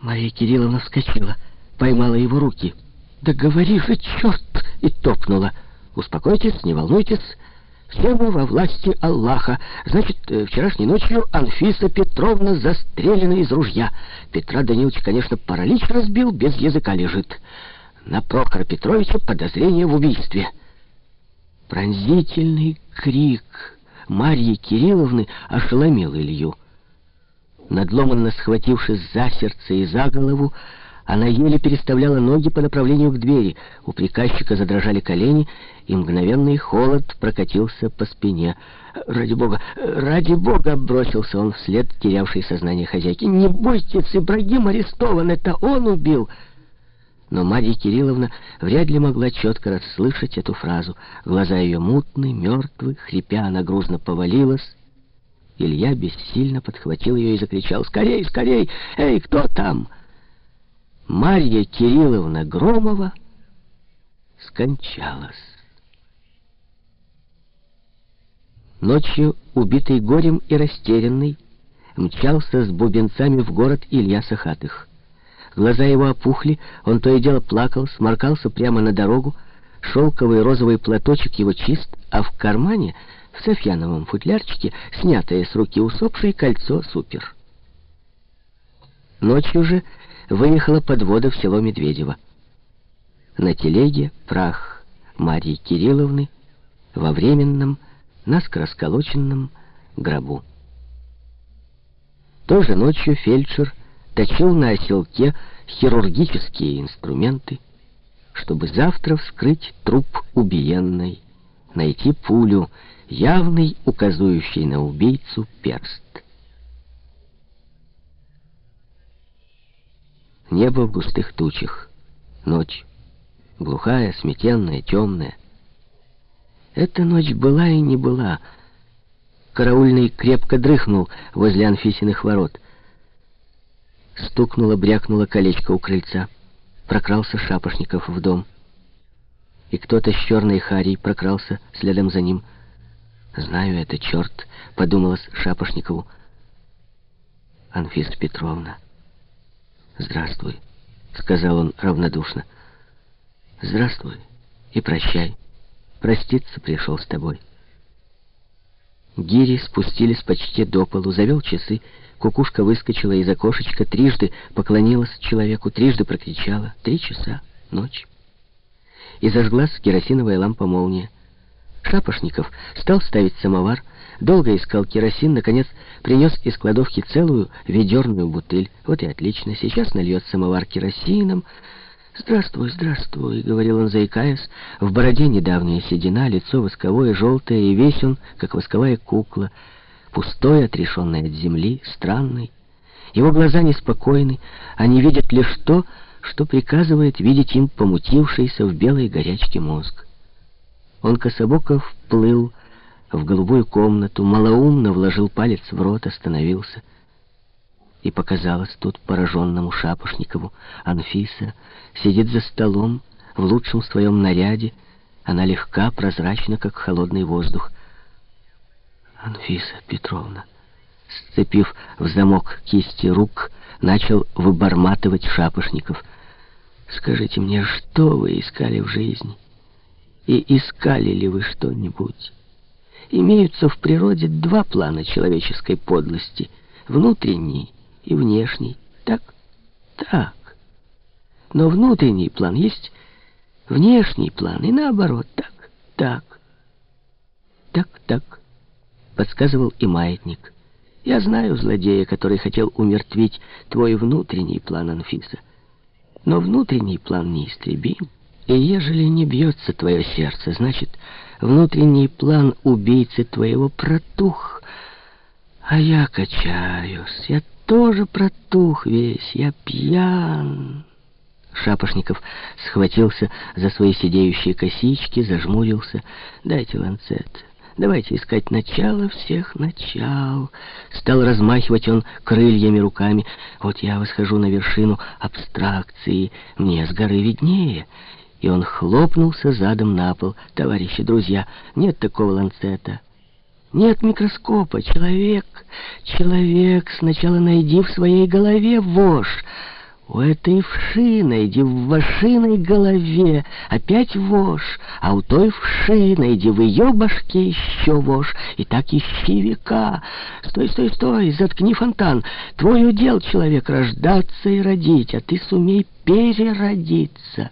Мария Кирилловна вскочила, поймала его руки. «Да говори же, черт!» и топнула. «Успокойтесь, не волнуйтесь». Все мы во власти Аллаха. Значит, э, вчерашней ночью Анфиса Петровна застрелена из ружья. Петра Даниловича, конечно, паралич разбил, без языка лежит. На Прохора Петровича подозрение в убийстве. Пронзительный крик Марьи Кирилловны ошеломил Илью. Надломанно схватившись за сердце и за голову, она еле переставляла ноги по направлению к двери. У приказчика задрожали колени, и мгновенный холод прокатился по спине. «Ради бога, ради бога!» — бросился он вслед терявшей сознание хозяйки. «Не бойтесь, Ибрагим арестован, это он убил!» Но Марья Кирилловна вряд ли могла четко расслышать эту фразу. Глаза ее мутные, мертвые, хрипя, она грузно повалилась. Илья бессильно подхватил ее и закричал «Скорей, скорей! Эй, кто там?» Марья Кирилловна Громова скончалась. Ночью, убитый горем и растерянный, мчался с бубенцами в город Илья Сахатых. Глаза его опухли, он то и дело плакал, сморкался прямо на дорогу, шелковый розовый платочек его чист, а в кармане, в софьяновом футлярчике, снятое с руки усопшей кольцо супер. Ночью же выехала подвода в село Медведево. На телеге прах Марьи Кирилловны во временном, наскоро сколоченном гробу. Тоже ночью фельдшер точил на оселке хирургические инструменты, чтобы завтра вскрыть труп убиенной, найти пулю, явный указующий на убийцу перст. Небо в густых тучах. Ночь. Глухая, сметенная, темная. Эта ночь была и не была. Караульный крепко дрыхнул возле Анфисиных ворот. Стукнуло, брякнуло колечко у крыльца. Прокрался Шапошников в дом. И кто-то с черной харей прокрался следом за ним. «Знаю, это черт», — подумалось Шапошникову. Анфиса Петровна. «Здравствуй», — сказал он равнодушно. «Здравствуй и прощай. Проститься пришел с тобой». Гири спустились почти до полу, завел часы. Кукушка выскочила из окошечка, трижды поклонилась человеку, трижды прокричала. Три часа, ночь. И зажглась керосиновая лампа-молния. Шапошников стал ставить самовар, долго искал керосин, наконец принес из кладовки целую ведерную бутыль. Вот и отлично, сейчас нальет самовар керосином. «Здравствуй, здравствуй», — говорил он, заикаясь. В бороде недавняя седина, лицо восковое, желтое, и весь он, как восковая кукла, пустой, отрешенный от земли, странный. Его глаза неспокойны, они видят лишь то, что приказывает видеть им помутившийся в белой горячке мозг. Он кособоко вплыл в голубую комнату, малоумно вложил палец в рот, остановился. И показалось тут пораженному Шапошникову. Анфиса сидит за столом в лучшем своем наряде. Она легка, прозрачна, как холодный воздух. Анфиса Петровна, сцепив в замок кисти рук, начал выборматывать Шапошников. «Скажите мне, что вы искали в жизни?» И искали ли вы что-нибудь? Имеются в природе два плана человеческой подлости. Внутренний и внешний. Так? Так. Но внутренний план есть внешний план. И наоборот. Так, так. Так, так. Подсказывал и маятник. Я знаю злодея, который хотел умертвить твой внутренний план, Анфиса. Но внутренний план неистребим. И ежели не бьется твое сердце, значит, внутренний план убийцы твоего протух. А я качаюсь, я тоже протух весь, я пьян. Шапошников схватился за свои сидеющие косички, зажмурился. «Дайте ланцет. Давайте искать начало всех начал». Стал размахивать он крыльями руками. «Вот я восхожу на вершину абстракции. Мне с горы виднее и он хлопнулся задом на пол. «Товарищи, друзья, нет такого ланцета. Нет микроскопа. Человек, человек, сначала найди в своей голове вошь. У этой вши найди в вашиной голове опять вошь, а у той вши найди в ее башке еще вошь, и так ищи века. Стой, стой, стой, заткни фонтан. Твой удел, человек, рождаться и родить, а ты сумей переродиться».